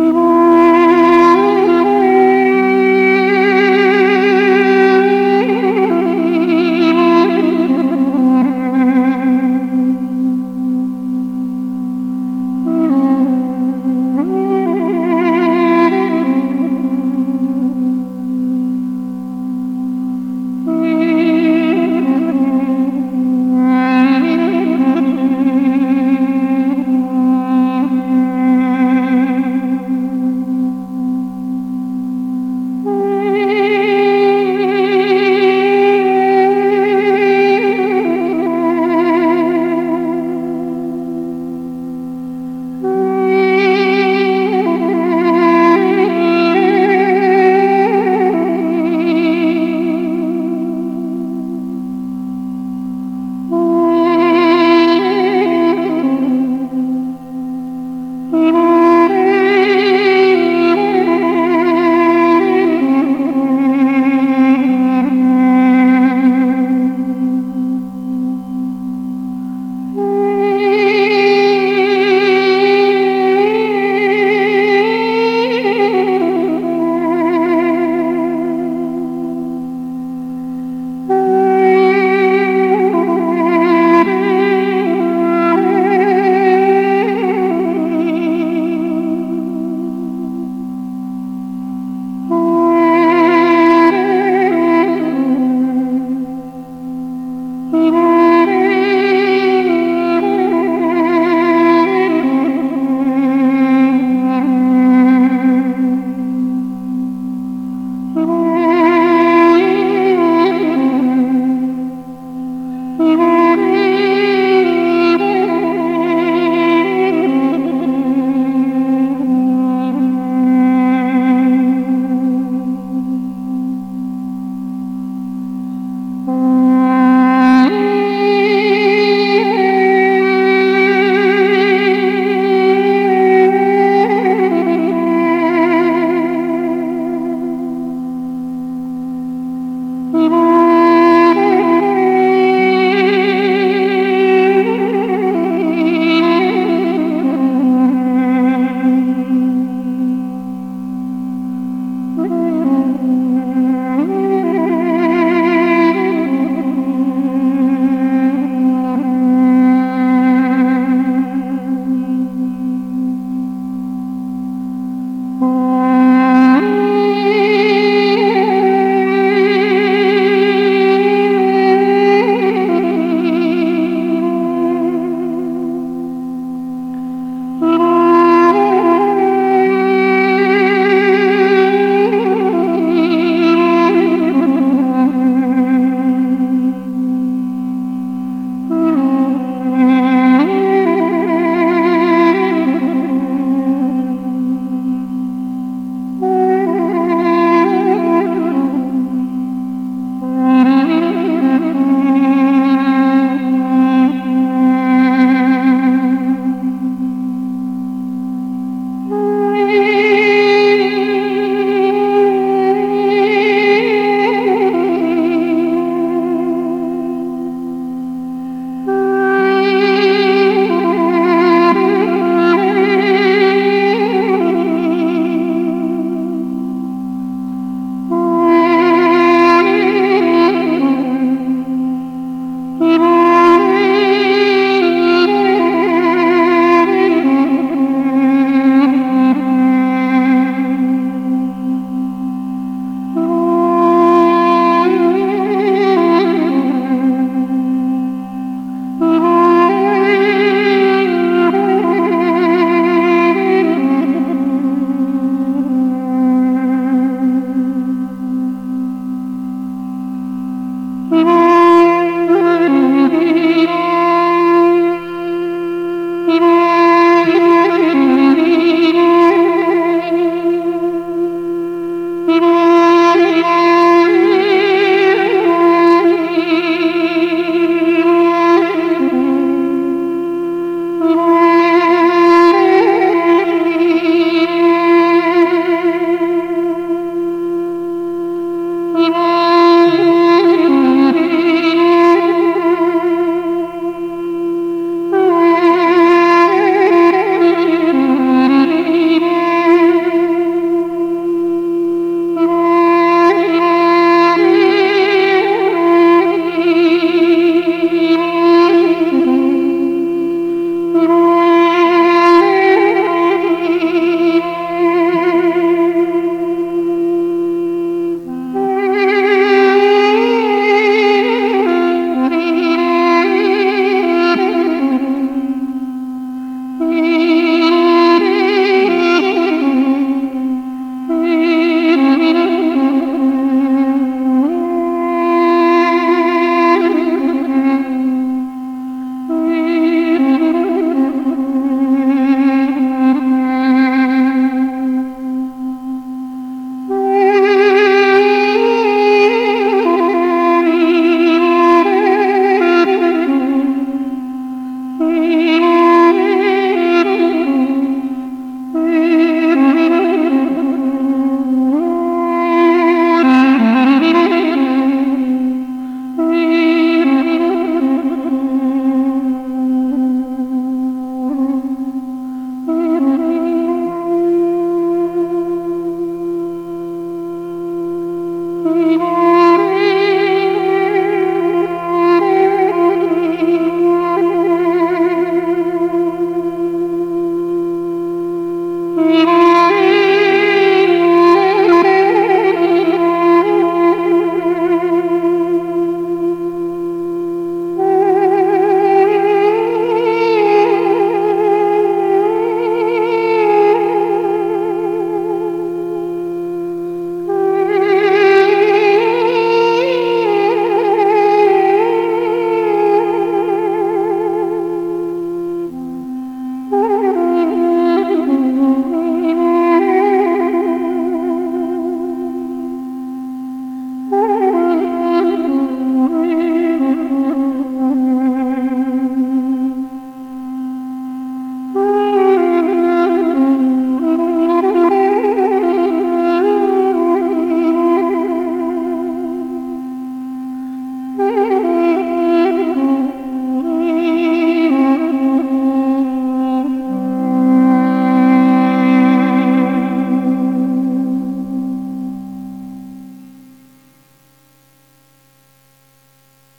Mm-hmm.